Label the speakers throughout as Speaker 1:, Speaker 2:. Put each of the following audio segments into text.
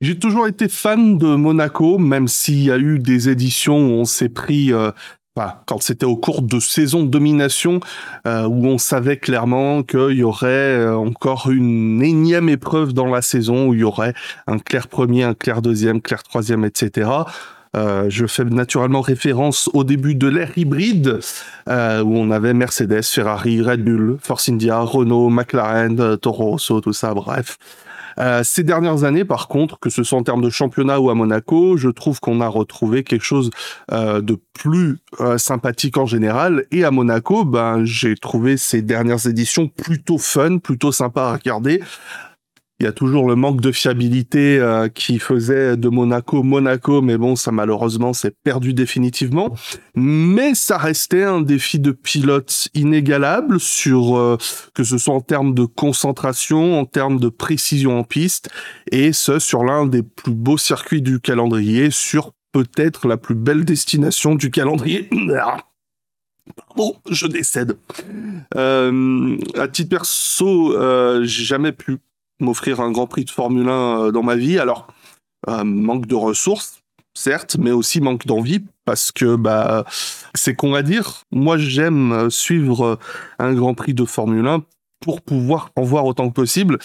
Speaker 1: J'ai toujours été fan de Monaco, même s'il y a eu des éditions où on s'est pris euh, quand c'était au cours de saison de domination, euh, où on savait clairement qu'il y aurait euh, encore une énième épreuve dans la saison, où il y aurait un clair premier, un clair deuxième, clair troisième, etc. Euh, je fais naturellement référence au début de l'ère hybride, où on avait Mercedes, Ferrari, Red Bull, Force India, Renault, McLaren, Toro Rosso, tout ça, bref. Euh, ces dernières années, par contre, que ce soit en termes de championnat ou à Monaco, je trouve qu'on a retrouvé quelque chose euh, de plus euh, sympathique en général. Et à Monaco, ben, j'ai trouvé ces dernières éditions plutôt fun, plutôt sympa à regarder. Il y a toujours le manque de fiabilité euh, qui faisait de Monaco Monaco, mais bon, ça malheureusement s'est perdu définitivement. Mais ça restait un défi de pilote inégalable sur euh, que ce soit en termes de concentration, en termes de précision en piste, et ce sur l'un des plus beaux circuits du calendrier, sur peut-être la plus belle destination du calendrier. Bon, je décède. Euh, à titre perso, euh, j'ai jamais pu m'offrir un Grand Prix de Formule 1 euh, dans ma vie. Alors, euh, manque de ressources, certes, mais aussi manque d'envie parce que bah c'est qu'on va dire. Moi, j'aime suivre un Grand Prix de Formule 1 pour pouvoir en voir autant que possible.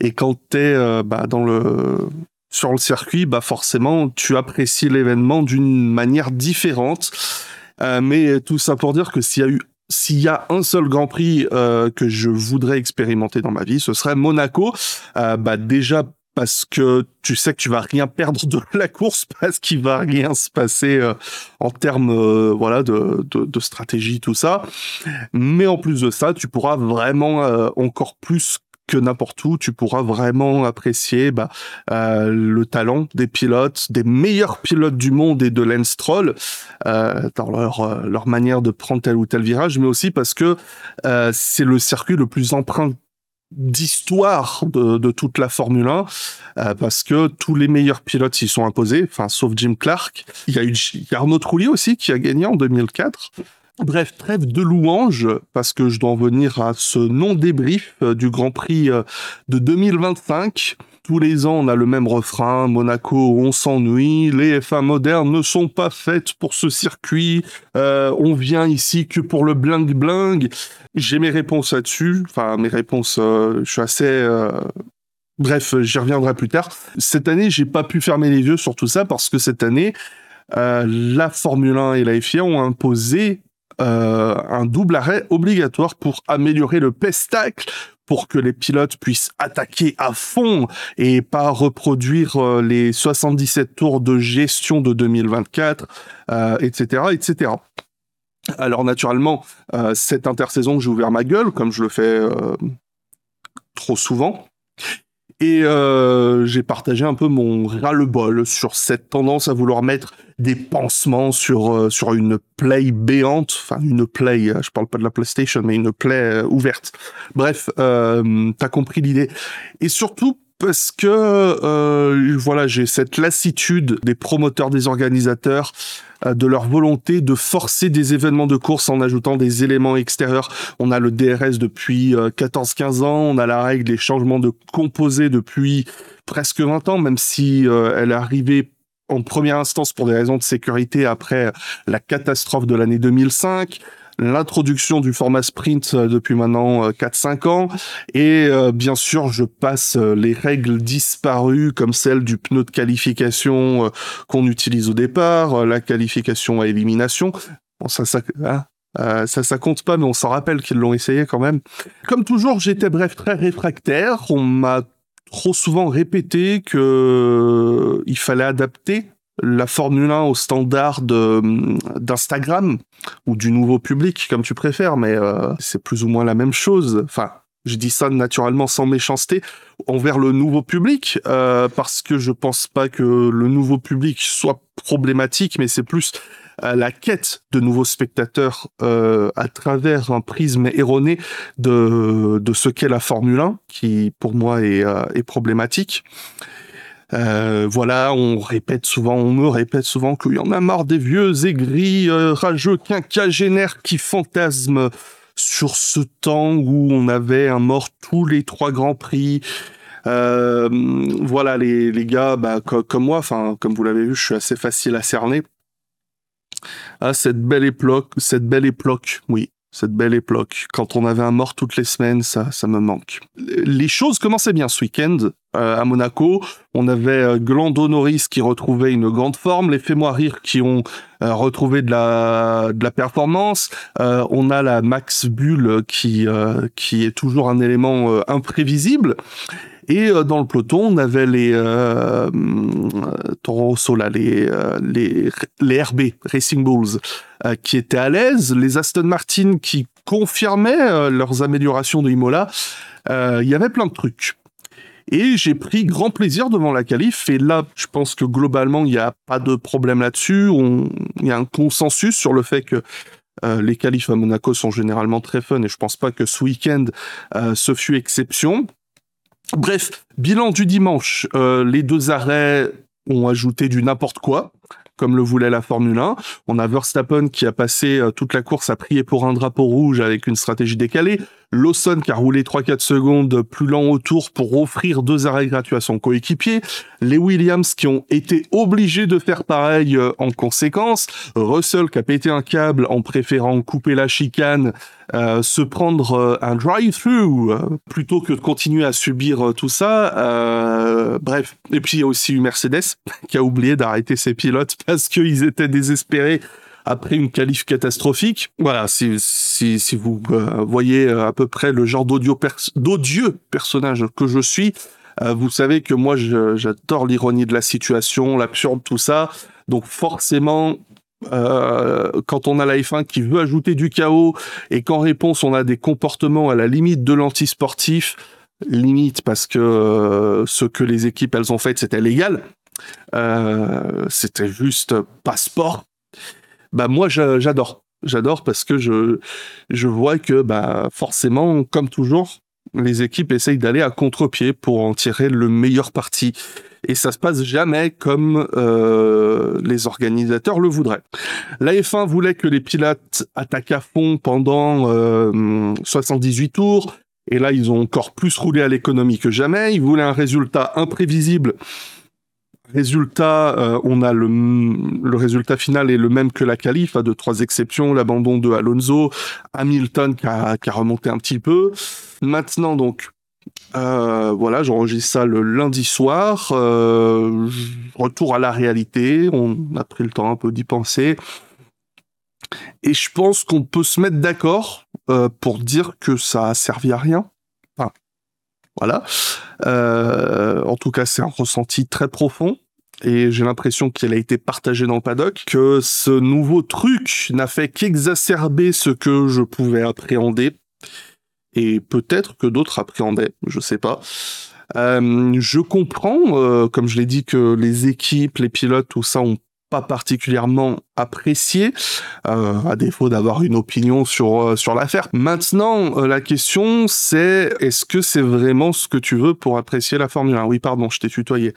Speaker 1: Et quand tu es euh, bah, dans le sur le circuit, bah forcément, tu apprécies l'événement d'une manière différente. mais tout ça pour dire que s'il y a eu s'il y a un seul Grand Prix euh, que je voudrais expérimenter dans ma vie, ce serait Monaco. Euh, bah déjà parce que tu sais que tu vas rien perdre de la course parce qu'il va rien se passer euh, en termes voilà de, de, de, stratégie tout ça mais en plus de ça tu pourras vraiment encore plus n'importe où, tu pourras vraiment apprécier bah, euh, le talent des pilotes, des meilleurs pilotes du monde et de Lance Stroll euh, dans leur, euh, leur manière de prendre tel ou tel virage, mais aussi parce que c'est le circuit le plus empreint d'histoire de, toute la Formule 1 euh, parce que tous les meilleurs pilotes s'y sont imposés, enfin sauf Jim Clark. Il y a eu Arnaud Trulli aussi qui a gagné en 2004. Bref, trêve de louanges, parce que je dois en venir à ce non-débrief euh, du Grand Prix euh, de 2025. Tous les ans, on a le même refrain, Monaco, on s'ennuie, les F1 modernes ne sont pas faites pour ce circuit, euh, on vient ici que pour le bling-bling. J'ai mes réponses là-dessus, enfin mes réponses, je suis assez... Bref, j'y reviendrai plus tard. Cette année, j'ai pas pu fermer les yeux sur tout ça parce que cette année, la Formule 1 et la FIA ont imposé euh, un double arrêt obligatoire pour améliorer le pestacle, pour que les pilotes puissent attaquer à fond et pas reproduire euh, les 77 tours de gestion de 2024, etc., etc. Alors naturellement, euh, cette intersaison, j'ai ouvert ma gueule, comme je le fais trop souvent. Et euh, j'ai partagé un peu mon ras-le-bol sur cette tendance à vouloir mettre des pansements sur euh, sur une play béante, enfin une play, euh, je parle pas de la PlayStation, mais une play ouverte. Bref, t'as compris l'idée. Et surtout parce que euh, j'ai cette lassitude des promoteurs, des organisateurs, euh, de leur volonté de forcer des événements de course en ajoutant des éléments extérieurs. On a le DRS depuis 14-15 euh, ans, on a la règle des changements de composés depuis presque 20 ans, même si elle est arrivée en première instance pour des raisons de sécurité après la catastrophe de l'année 2005 l'introduction du format sprint euh, depuis maintenant 4-5 euh, ans et euh, bien sûr je passe les règles disparues comme celle du pneu de qualification qu'on utilise au départ, la qualification à élimination. Bon, ça, ça, hein, ça, ça compte pas, mais on s'en rappelle qu'ils l'ont essayé quand même. Comme toujours, j'étais bref très réfractaire. On m'a trop souvent répété que il fallait adapter la Formule 1 au standard d'Instagram ou du nouveau public, comme tu préfères, mais euh, c'est plus ou moins la même chose. Enfin, je dis ça naturellement sans méchanceté envers le nouveau public, euh, parce que je pense pas que le nouveau public soit problématique, mais c'est plus euh, la quête de nouveaux spectateurs à travers un prisme erroné de, ce qu'est la Formule 1, qui pour moi est problématique. Euh, voilà, on répète souvent, on me répète souvent qu'il y en a marre des vieux aigris, euh, rageux, quinquagénaires qui fantasment sur ce temps où on avait un mort tous les trois grands prix, voilà, les, les gars, bah, comme moi, enfin, comme vous l'avez vu, je suis assez facile à cerner. Ah, cette belle époque, cette belle époque, oui, cette belle époque. Quand on avait un mort toutes les semaines, ça, ça me manque. Les choses commençaient bien ce week-end euh, à Monaco. On avait euh, Glando Norris qui retrouvait une grande forme, les Fais-moi rire qui ont euh, retrouvé de la, de la performance. On a la Max Bull qui, qui est toujours un élément imprévisible. Et dans le peloton, on avait les euh, Toro Sola, les, les, les RB, Racing Bulls, euh, qui étaient à l'aise, les Aston Martin qui confirmaient euh, leurs améliorations de Imola. Euh, il y avait plein de trucs. Et j'ai pris grand plaisir devant la qualif. Et là, je pense que globalement, il n'y a pas de problème là-dessus. Il y a un consensus sur le fait que les qualifs à Monaco sont généralement très fun. Et je pense pas que ce week-end, ce fut exception. Bref, bilan du dimanche. les deux arrêts ont ajouté du n'importe quoi comme le voulait la Formule 1. On a Verstappen qui a passé euh, toute la course à prier pour un drapeau rouge avec une stratégie décalée. Lawson qui a roulé 3-4 secondes plus lent autour pour offrir deux arrêts gratuits à son coéquipier. Les Williams qui ont été obligés de faire pareil euh, en conséquence. Russell qui a pété un câble en préférant couper la chicane, euh, se prendre euh, un drive-through plutôt que de continuer à subir tout ça. bref. Et puis il y a aussi eu Mercedes qui a oublié d'arrêter ses pilotes parce qu'ils étaient désespérés après une qualif catastrophique. Voilà, si, si, vous euh, voyez euh, à peu près le genre d'odieux personnage que je suis, euh, vous savez que moi j'adore l'ironie de la situation, l'absurde, tout ça. Donc forcément, quand on a la F1 qui veut ajouter du chaos et qu'en réponse on a des comportements à la limite de l'antisportif, limite parce que ce que les équipes elles ont fait c'était légal, c'était juste passeport bah moi j'adore. J'adore parce que je, je vois que bah forcément, comme toujours, les équipes essayent d'aller à contre-pied pour en tirer le meilleur parti. Et ça se passe jamais comme euh, les organisateurs le voudraient. La F1 voulait que les pilotes attaquent à fond pendant euh, 78 tours. Et là, ils ont encore plus roulé à l'économie que jamais. Ils voulaient un résultat imprévisible Résultat, euh, on a le, résultat final est le même que la qualif, à de trois exceptions, l'abandon de Alonso, Hamilton qui a, remonté un petit peu. Maintenant donc, euh, voilà, j'enregistre ça le lundi soir. Euh, retour à la réalité, on a pris le temps un peu d'y penser. Et je pense qu'on peut se mettre d'accord euh, pour dire que ça a servi à rien. Enfin, voilà. En tout cas, c'est un ressenti très profond et j'ai l'impression qu'il a été partagé dans le paddock, que ce nouveau truc n'a fait qu'exacerber ce que je pouvais appréhender, et peut-être que d'autres appréhendaient, je sais pas. Euh, je comprends, euh, comme je l'ai dit, que les équipes, les pilotes, tout ça ont pas particulièrement apprécié, euh, à défaut d'avoir une opinion sur sur l'affaire. Maintenant, la question c'est est-ce que c'est vraiment ce que tu veux pour apprécier la Formule 1 Oui, pardon, je t'ai tutoyé.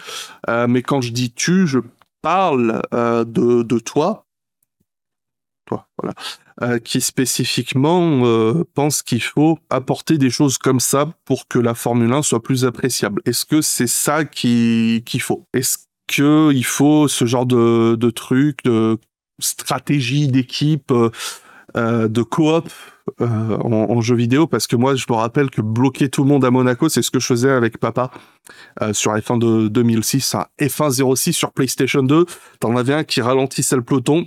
Speaker 1: mais quand je dis tu, je parle de, de toi, toi, voilà, qui spécifiquement pense qu'il faut apporter des choses comme ça pour que la Formule 1 soit plus appréciable. Est-ce que c'est ça qu'il faut? Est-ce qu'il faut ce genre de, de truc, de stratégie d'équipe, euh, euh, de coop euh, en, en, jeu vidéo, parce que moi, je me rappelle que bloquer tout le monde à Monaco, c'est ce que je faisais avec papa euh, sur F1 de 2006, un F1 06 sur PlayStation 2. T'en avais un qui ralentissait le peloton,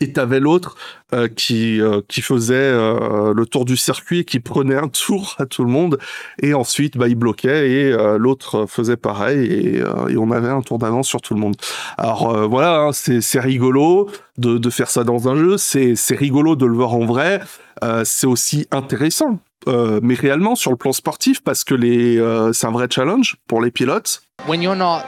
Speaker 1: et t'avais l'autre euh, qui euh, qui faisait euh, le tour du circuit, qui prenait un tour à tout le monde, et ensuite bah il bloquait et l'autre faisait pareil et, et, on avait un tour d'avance sur tout le monde. Alors voilà, hein, c'est c'est rigolo de de faire ça dans un jeu, c'est c'est rigolo de le voir en vrai, c'est aussi intéressant. mais réellement sur le plan sportif parce que les c'est un vrai challenge pour les pilotes.
Speaker 2: When you're not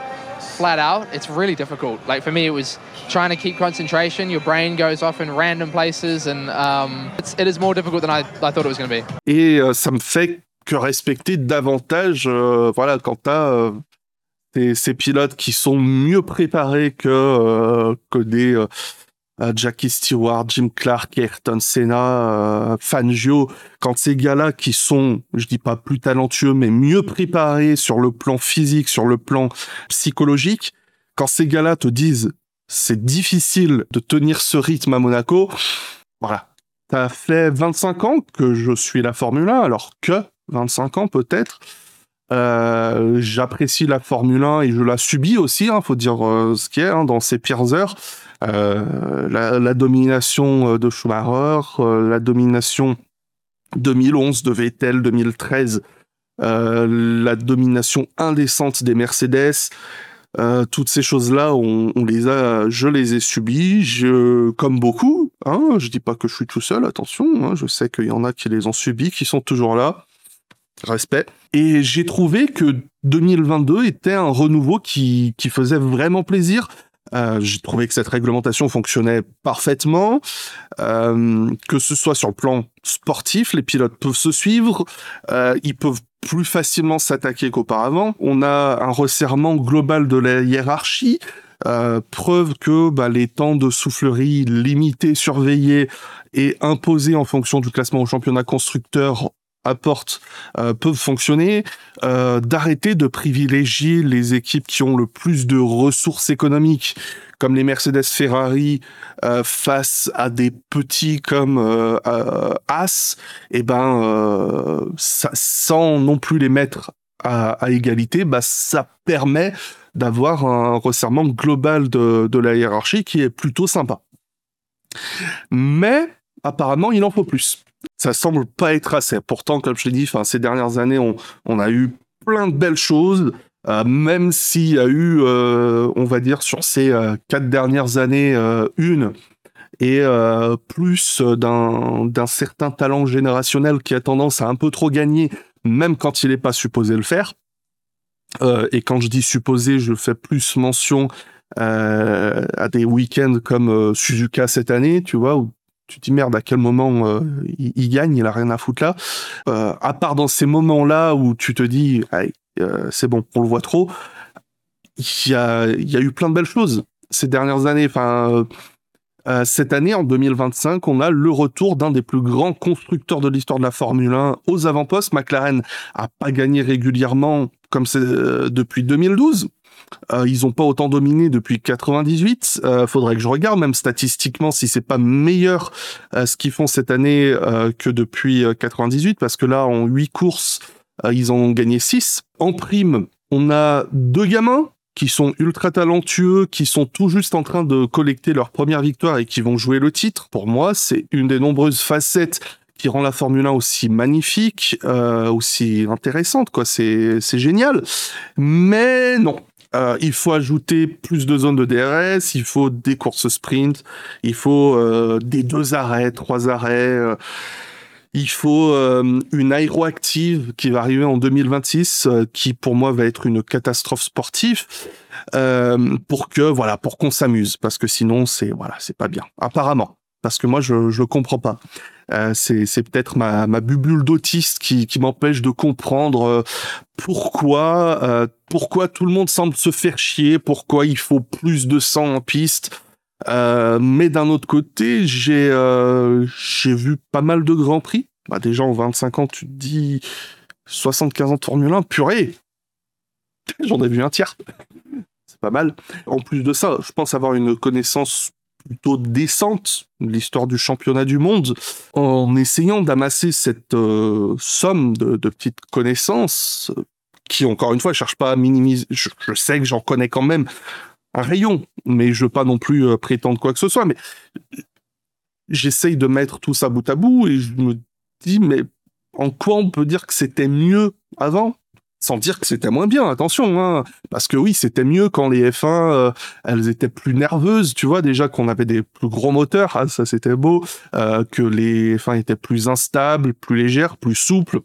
Speaker 2: flat out, it's really difficult. Like for me, it was trying to keep concentration. Your brain goes off in random places, and um, it's, it is more difficult than I, I thought it was going to be.
Speaker 1: Et euh, ça me fait que respecter davantage, euh, voilà, quand t'as euh, ces, pilotes qui sont mieux préparés que euh, que des Jackie Stewart, Jim Clark, Ayrton Senna, Fangio, quand ces gars-là qui sont, je dis pas plus talentueux, mais mieux préparés sur le plan physique, sur le plan psychologique, quand ces gars-là te disent c'est difficile de tenir ce rythme à Monaco, voilà. Ça fait 25 ans que je suis la Formule 1, alors que 25 ans peut-être. Euh, j'apprécie la Formule 1 et je la subis aussi, hein, faut dire euh, ce qui est, hein, dans ses pires heures. Euh, la, domination de Schumacher, la domination 2011 de Vettel, 2013, la domination indécente des Mercedes, euh, toutes ces choses-là, on, les a, je les ai subies, comme beaucoup. Hein, je dis pas que je suis tout seul, attention. Hein, je sais qu'il y en a qui les ont subis, qui sont toujours là. Respect. Et j'ai trouvé que 2022 était un renouveau qui faisait vraiment plaisir. Euh, j'ai trouvé que cette réglementation fonctionnait parfaitement, euh, que ce soit sur le plan sportif, les pilotes peuvent se suivre, euh, ils peuvent plus facilement s'attaquer qu'auparavant. On a un resserrement global de la hiérarchie. Euh, preuve que bah, les temps de soufflerie limités, surveillés et imposés en fonction du classement au championnat constructeur apportent euh, peuvent fonctionner, euh, d'arrêter de privilégier les équipes qui ont le plus de ressources économiques, comme les Mercedes Ferrari, euh, face à des petits comme As, et eh ben sans non plus les mettre à, égalité, bah ça permet d'avoir un resserrement global de la hiérarchie qui est plutôt sympa. Mais apparemment, il en faut plus ça semble pas être assez. Pourtant, comme je l'ai dit, ces dernières années, on, a eu plein de belles choses. Euh, même s'il y a eu, euh, on va dire, sur ces euh, quatre dernières années, une et plus d'un certain talent générationnel qui a tendance à un peu trop gagner, même quand il n'est pas supposé le faire. et quand je dis supposé, je fais plus mention à des week-ends comme Suzuka cette année, tu vois, tu te dis merde à quel moment euh, il, gagne, il a rien à foutre là. Euh, à part dans ces moments-là où tu te dis euh, c'est bon, on le voit trop. Il y a, y a eu plein de belles choses ces dernières années. Enfin, cette année, en 2025, on a le retour d'un des plus grands constructeurs de l'histoire de la Formule 1 aux avant-postes. McLaren a pas gagné régulièrement comme c'est depuis 2012. Euh, ils ont pas autant dominé depuis 98. Euh, faudrait que je regarde même statistiquement si c'est pas meilleur euh, ce qu'ils font cette année que depuis 98 parce que là en huit courses ils ont gagné 6. En prime, on a deux gamins qui sont ultra talentueux, qui sont tout juste en train de collecter leur première victoire et qui vont jouer le titre. Pour moi, c'est une des nombreuses facettes qui rend la Formule 1 aussi magnifique, euh, aussi intéressante, quoi. C'est, c'est génial. Mais non, euh, il faut ajouter plus de zones de DRS, il faut des courses sprint, il faut euh, des deux arrêts, trois arrêts. Euh, il faut une aéroactive qui va arriver en 2026, euh, qui pour moi va être une catastrophe sportive, pour que voilà, pour qu'on s'amuse, parce que sinon c'est voilà, c'est pas bien. Apparemment, parce que moi je je comprends pas. Euh, c'est peut-être ma, bulle d'autiste qui, m'empêche de comprendre euh, pourquoi euh, pourquoi tout le monde semble se faire chier, pourquoi il faut plus de sang en piste. Mais d'un autre côté, j'ai vu pas mal de grands prix. Déjà en 25 ans, tu te dis 75 ans de Formule 1, purée. J'en ai vu un tiers. C'est pas mal. En plus de ça, je pense avoir une connaissance plutôt décente l'histoire du championnat du monde en essayant d'amasser cette euh, somme de, petites connaissances qui encore une fois je cherche pas à minimiser je, je sais que j'en connais quand même un rayon mais je veux pas non plus euh, prétendre quoi que ce soit mais j'essaye de mettre tout ça bout à bout et je me dis mais en quoi on peut dire que c'était mieux avant? Sans dire que c'était moins bien, attention, hein, parce que oui, c'était mieux quand les F1, euh, elles étaient plus nerveuses, tu vois, déjà qu'on avait des plus gros moteurs, ah, ça c'était beau, euh, que les F1 étaient plus instables, plus légères, plus souples.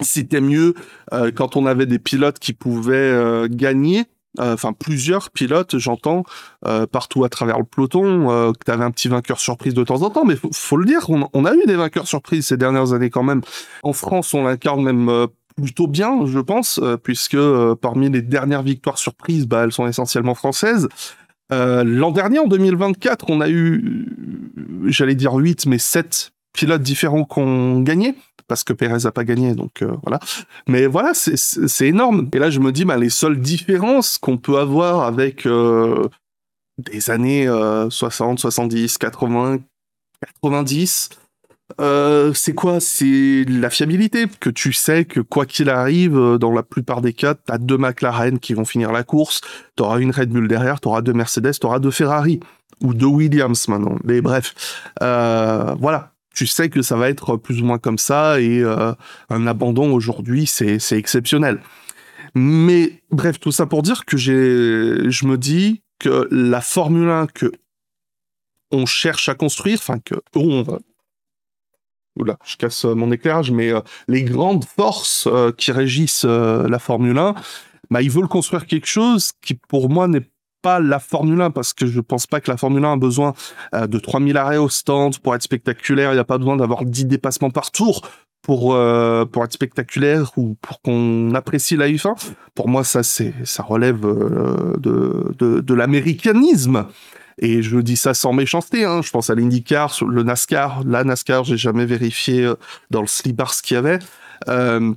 Speaker 1: C'était mieux euh, quand on avait des pilotes qui pouvaient euh, gagner, euh, enfin plusieurs pilotes, j'entends, euh, partout à travers le peloton, que tu avais un petit vainqueur surprise de temps en temps, mais faut, faut le dire, on, on, a eu des vainqueurs surprises ces dernières années quand même. En France, on l'incarne même plutôt bien, je pense, euh, puisque euh, parmi les dernières victoires surprises, bah, elles sont essentiellement françaises. L'an dernier, en 2024, on a eu, j'allais dire 8, mais 7 pilotes différents qui ont gagné parce que Perez a pas gagné, donc euh, voilà. Mais voilà, c'est énorme. Et là, je me dis, bah, les seules différences qu'on peut avoir avec euh, des années 60, 70, 80, 90, c'est quoi? C'est la fiabilité, que tu sais que quoi qu'il arrive, euh, dans la plupart des cas, tu as deux McLaren qui vont finir la course, tu auras une Red Bull derrière, tu auras deux Mercedes, tu auras deux Ferrari, ou deux Williams maintenant. Mais bref, voilà tu sais que ça va être plus ou moins comme ça et euh, un abandon aujourd'hui, c'est exceptionnel. Mais bref, tout ça pour dire que je me dis que la Formule 1 que on cherche à construire, enfin que on oula, je casse mon éclairage, mais euh, les grandes forces euh, qui régissent la Formule 1, bah, ils veulent construire quelque chose qui pour moi n'est pas la Formule 1 parce que je pense pas que la Formule 1 a besoin euh, de 3000 arrêts au stand pour être spectaculaire. Il n'y a pas besoin d'avoir 10 dépassements par tour pour euh, pour être spectaculaire ou pour qu'on apprécie la F1. Pour moi, ça ça relève euh, de de, de l'américanisme. Et je dis ça sans méchanceté. Hein. Je pense à l'IndyCar, le NASCAR. La NASCAR, j'ai jamais vérifié dans le slipbar ce qu'il y avait. Euh,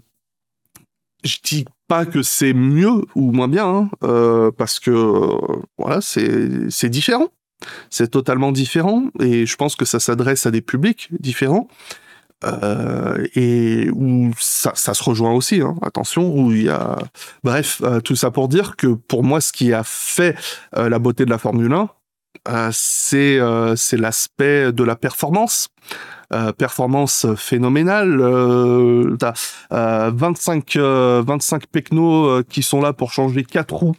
Speaker 1: je dis pas que c'est mieux ou moins bien, hein, euh, parce que euh, voilà, c'est différent, c'est totalement différent, et je pense que ça s'adresse à des publics différents. Euh, et où ça, se rejoint aussi, hein, attention, où il y a... Bref, euh, tout ça pour dire que pour moi, ce qui a fait euh, la beauté de la Formule 1, euh, c'est c'est l'aspect de la performance. Euh, performance phénoménale. Euh, t'as 25 euh, 25 pecnos qui sont là pour changer quatre roues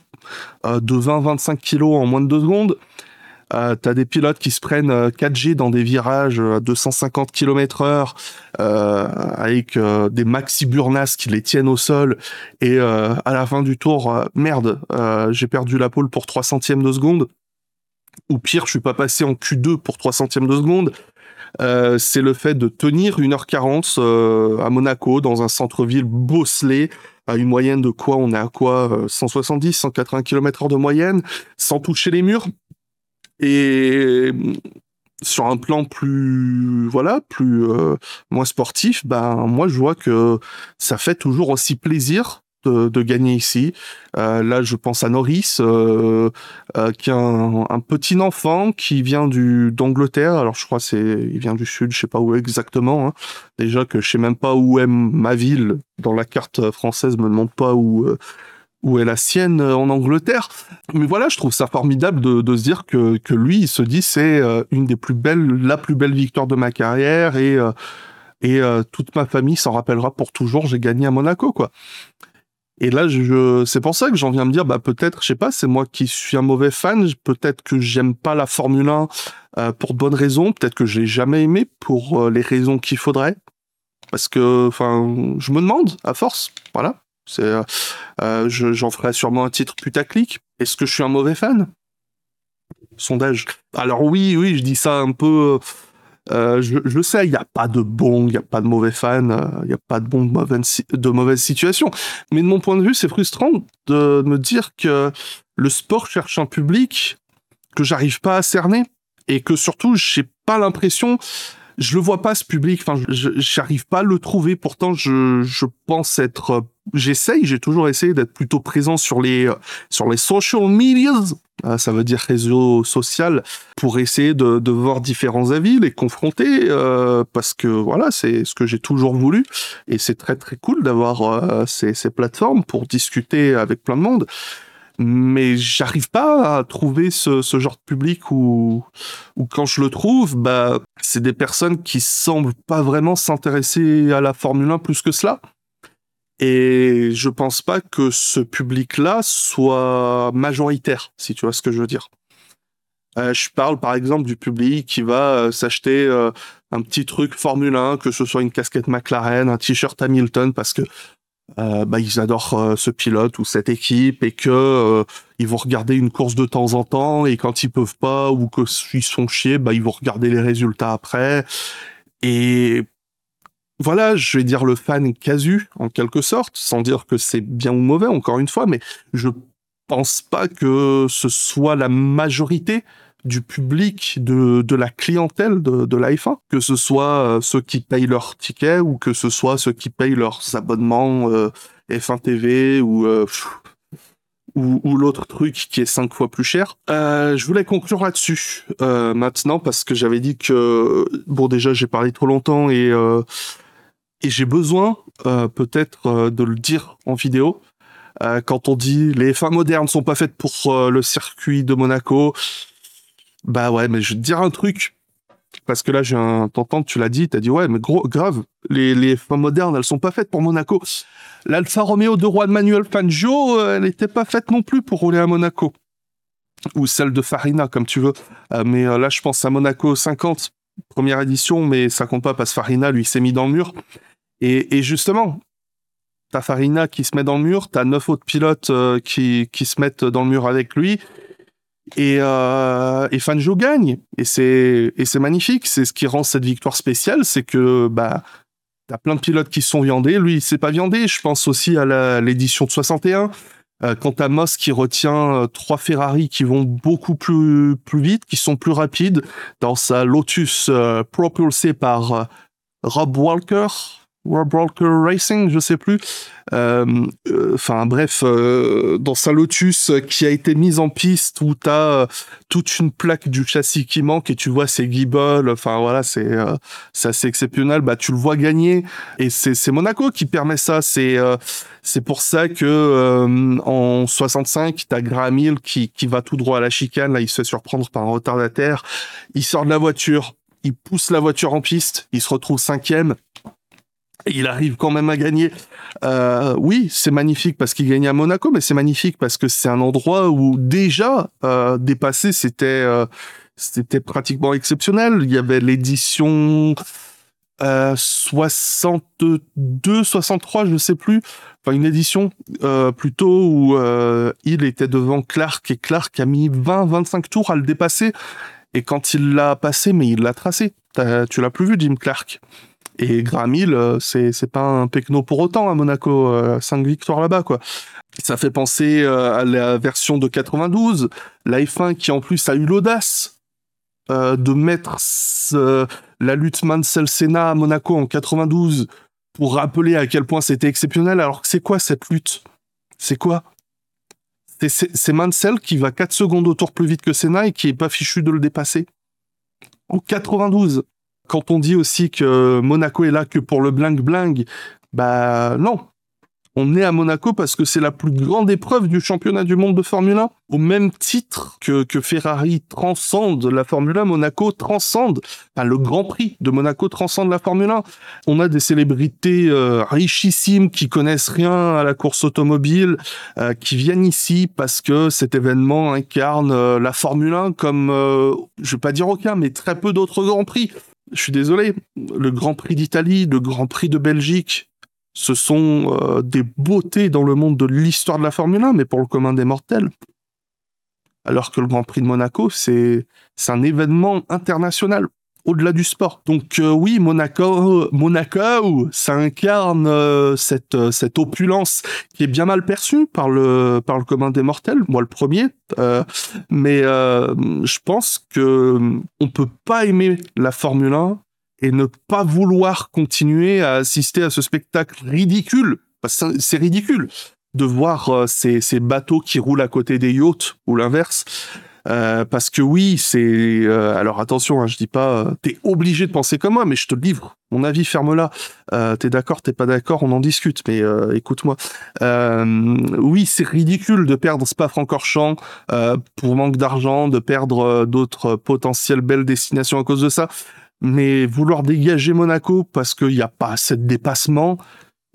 Speaker 1: de 20-25 kilos en moins de deux secondes. Euh, t'as des pilotes qui se prennent 4G dans des virages à 250 km heure euh, avec des maxi burnas qui les tiennent au sol et à la fin du tour, merde, j'ai perdu la pole pour 3 centièmes de seconde. Ou pire, je suis pas passé en Q2 pour 3 centièmes de seconde. Euh, c'est le fait de tenir 1h40 euh, à Monaco dans un centre-ville bosselé à une moyenne de quoi On est à quoi 170, 180 km/h de moyenne, sans toucher les murs. Et sur un plan plus voilà plus euh, moins sportif ben moi je vois que ça fait toujours aussi plaisir de, gagner ici. Euh, là, je pense à Norris, euh, euh, qui est un, petit enfant qui vient du d'Angleterre. Alors, je crois c'est il vient du sud, je sais pas où exactement. Hein. Déjà que je sais même pas où est ma ville dans la carte française, me demande pas où où est la sienne en Angleterre. Mais voilà, je trouve ça formidable de, se dire que, que lui, il se dit c'est une des plus belles, la plus belle victoire de ma carrière et et toute ma famille s'en rappellera pour toujours. J'ai gagné à Monaco, quoi. Et là, je, c'est pour ça que j'en viens me dire, bah peut-être, je sais pas, c'est moi qui suis un mauvais fan, peut-être que j'aime pas la Formule 1 euh, pour de bonnes raisons, peut-être que je l'ai jamais aimé pour euh, les raisons qu'il faudrait, parce que, enfin, je me demande, à force, voilà, euh, j'en ferai sûrement un titre putaclic. Est-ce que je suis un mauvais fan? Sondage. Alors oui, oui, je dis ça un peu euh, je, je, sais, il n'y a pas de bon, il n'y a pas de mauvais fans, euh, il n'y a pas de bon de mauvaises situations. Mais de mon point de vue, c'est frustrant de me dire que le sport cherche un public que j'arrive pas à cerner et que surtout, j'ai pas l'impression je le vois pas ce public. Enfin, j'arrive pas à le trouver. Pourtant, je, pense être. J'essaye. J'ai toujours essayé d'être plutôt présent sur les sur les social medias. Euh, ça veut dire réseau social pour essayer de, voir différents avis, les confronter, euh, parce que voilà, c'est ce que j'ai toujours voulu, et c'est très très cool d'avoir euh, ces, ces plateformes pour discuter avec plein de monde mais j'arrive pas à trouver ce, genre de public où, où quand je le trouve, bah, c'est des personnes qui semblent pas vraiment s'intéresser à la Formule 1 plus que cela. Et je pense pas que ce public-là soit majoritaire, si tu vois ce que je veux dire. Euh, je parle par exemple du public qui va euh, s'acheter euh, un petit truc Formule 1, que ce soit une casquette McLaren, un t-shirt Hamilton, parce que bah, ils adorent ce pilote ou cette équipe et que ils vont regarder une course de temps en temps et quand ils peuvent pas ou que ils sont chiés, bah ils vont regarder les résultats après. Et voilà, je vais dire le fan casu en quelque sorte, sans dire que c'est bien ou mauvais encore une fois, mais je pense pas que ce soit la majorité du public, de, la clientèle de, de la F1, que ce soit ceux qui payent leurs tickets ou que ce soit ceux qui payent leurs abonnements F1 TV ou ou, l'autre truc qui est cinq fois plus cher. Euh, je voulais conclure là-dessus euh, maintenant parce que j'avais dit que bon déjà j'ai parlé trop longtemps et euh, et j'ai besoin euh, peut-être euh, de le dire en vidéo. Euh, quand on dit les F1 modernes sont pas faites pour le circuit de Monaco, bah ouais, mais je vais te dire un truc parce que là j'ai un t'entends tu l'as dit t'as dit ouais mais grave les les F1 modernes elles sont pas faites pour Monaco. l'Alfa Romeo de Juan Manuel Fangio elle n'était pas faite non plus pour rouler à Monaco. Ou celle de Farina comme tu veux. Mais là je pense à Monaco 50 première édition mais ça compte pas parce que Farina lui s'est mis dans le mur et, et justement t'as Farina qui se met dans le mur t'as neuf autres pilotes qui qui se mettent dans le mur avec lui et, euh, et Fanjo gagne. Et c'est, et c'est magnifique. C'est ce qui rend cette victoire spéciale, c'est que, bah, t'as plein de pilotes qui sont viandés. Lui, il s'est pas viandé. Je pense aussi à l'édition de 61. Euh, quand t'as Moss qui retient euh, trois Ferrari qui vont beaucoup plus, plus vite, qui sont plus rapides, dans sa Lotus euh, propulsée par euh, Rob Walker, Rob Walker Racing, je sais plus. Euh, euh, enfin bref, euh, dans sa Lotus qui a été mise en piste où tu as toute une plaque du châssis qui manque et tu vois ses guibolles. Enfin voilà, c'est c'est assez exceptionnel. Bah tu le vois gagner et c'est Monaco qui permet ça. C'est c'est pour ça que en 65, t'as Graham Hill qui qui va tout droit à la chicane. Là, il se fait surprendre par un retardataire. Il sort de la voiture. Il pousse la voiture en piste, il se retrouve cinquième, il arrive quand même à gagner. Euh, oui, c'est magnifique parce qu'il gagne à Monaco, mais c'est magnifique parce que c'est un endroit où déjà euh, dépasser c'était euh, c'était pratiquement exceptionnel. Il y avait l'édition euh, 62, 63, je sais plus. Enfin une édition euh, plutôt où euh, il était devant Clark et Clark a mis 20, 25 tours à le dépasser. Et quand il l'a passé, mais il l'a tracé. Tu l'as plus vu, Jim Clark? Et Graham euh, c'est c'est pas un pecno pour autant à Monaco, euh, cinq victoires là-bas quoi. Ça fait penser euh, à la version de 92, la F1 qui en plus a eu l'audace euh, de mettre la lutte Mansell-Senna à Monaco en 92 pour rappeler à quel point c'était exceptionnel. Alors que c'est quoi cette lutte? C'est quoi? C'est Mansell qui va 4 secondes au tour plus vite que Senna et qui est pas fichu de le dépasser. En 92 quand on dit aussi que Monaco est là que pour le bling bling, bah non. On est à Monaco parce que c'est la plus grande épreuve du championnat du monde de Formule 1. Au même titre que, Ferrari transcende la Formule 1, Monaco transcende, enfin, le Grand Prix de Monaco transcende la Formule 1. On a des célébrités euh, richissimes qui connaissent rien à la course automobile, euh, qui viennent ici parce que cet événement incarne euh, la Formule 1 comme, je vais pas dire aucun, mais très peu d'autres Grands Prix je suis désolé, le Grand Prix d'Italie, le Grand Prix de Belgique, ce sont euh, des beautés dans le monde de l'histoire de la Formule 1, mais pour le commun des mortels. Alors que le Grand Prix de Monaco, c'est un événement international au-delà du sport. Donc euh, oui, Monaco, Monaco, ça incarne euh, cette euh, cette opulence qui est bien mal perçue par le par le commun des mortels, moi le premier. Mais je pense que on peut pas aimer la Formule 1 et ne pas vouloir continuer à assister à ce spectacle ridicule. C'est ridicule de voir ces, ces bateaux qui roulent à côté des yachts ou l'inverse. Euh, parce que oui, c'est euh, alors attention, hein, je dis pas euh, t'es obligé de penser comme moi, mais je te livre mon avis, ferme-la. T'es d'accord, t'es pas d'accord, on en discute, mais écoute-moi. oui, c'est ridicule de perdre Spa-Francorchamps pour manque d'argent, de perdre d'autres potentielles belles destinations à cause de ça. Mais vouloir dégager Monaco parce qu'il n'y a pas assez de dépassement,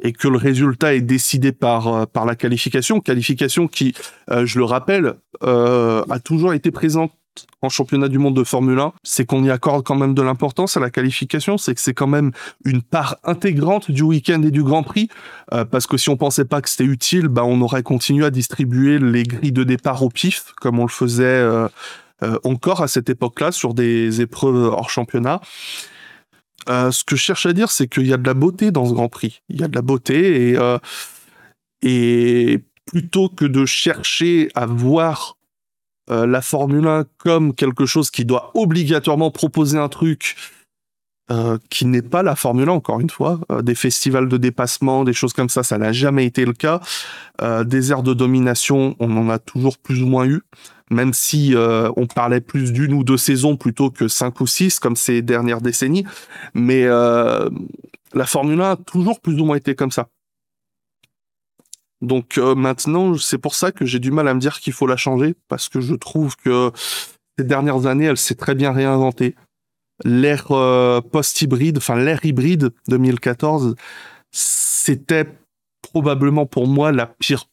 Speaker 1: et que le résultat est décidé par euh, par la qualification, qualification qui, euh, je le rappelle, euh, a toujours été présente en championnat du monde de Formule 1, c'est qu'on y accorde quand même de l'importance à la qualification, c'est que c'est quand même une part intégrante du week-end et du Grand Prix, parce que si on pensait pas que c'était utile, bah on aurait continué à distribuer les grilles de départ au pif, comme on le faisait encore à cette époque-là sur des épreuves hors championnat. Euh, ce que je cherche à dire, c'est qu'il y a de la beauté dans ce Grand Prix. Il y a de la beauté et euh, plutôt que de chercher à voir euh, la Formule 1 comme quelque chose qui doit obligatoirement proposer un truc euh, qui n'est pas la Formule 1, encore une fois. Euh, des festivals de dépassement, des choses comme ça, ça n'a jamais été le cas. des aires de domination, on en a toujours plus ou moins eu, même si on parlait plus d'une ou deux saisons plutôt que cinq ou six, comme ces dernières décennies. Mais la Formule 1 a toujours plus ou moins été comme ça. Donc euh, maintenant, c'est pour ça que j'ai du mal à me dire qu'il faut la changer, parce que je trouve que ces dernières années, elle s'est très bien réinventée. L'ère euh, post-hybride, enfin l'ère hybride 2014, c'était probablement pour moi la pire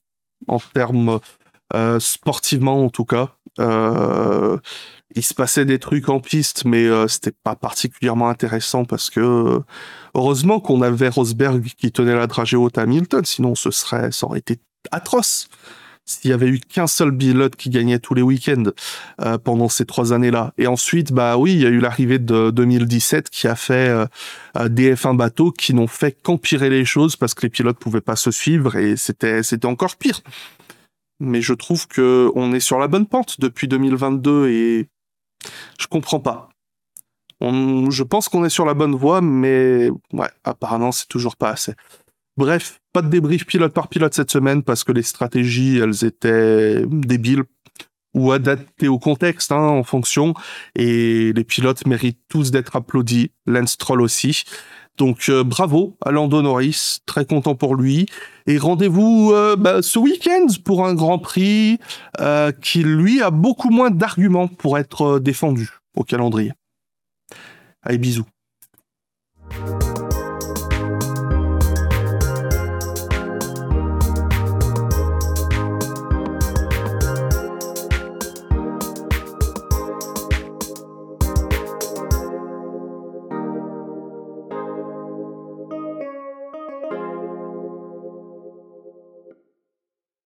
Speaker 1: en termes euh, sportivement en tout cas. Euh, il se passait des trucs en piste, mais euh, c'était pas particulièrement intéressant parce que heureusement qu'on avait Rosberg qui tenait la dragée haute à Hamilton, sinon ce serait, ça aurait été atroce. S'il y avait eu qu'un seul pilote qui gagnait tous les week-ends euh, pendant ces trois années-là. Et ensuite, bah oui, il y a eu l'arrivée de 2017 qui a fait des F1 bateaux qui n'ont fait qu'empirer les choses parce que les pilotes pouvaient pas se suivre et c'était c'était encore pire mais je trouve que on est sur la bonne pente depuis 2022 et je comprends pas. je pense qu'on est sur la bonne voie, mais ouais, apparemment c'est toujours pas assez. Bref, pas de débrief pilote par pilote cette semaine parce que les stratégies, elles étaient débiles ou adaptées au contexte hein, en fonction. Et les pilotes méritent tous d'être applaudis, Lance Troll aussi. Donc euh, bravo à Lando Norris, très content pour lui. Et rendez-vous euh, bah, ce week-end pour un Grand Prix euh, qui lui a beaucoup moins d'arguments pour être défendu au calendrier. Allez bisous.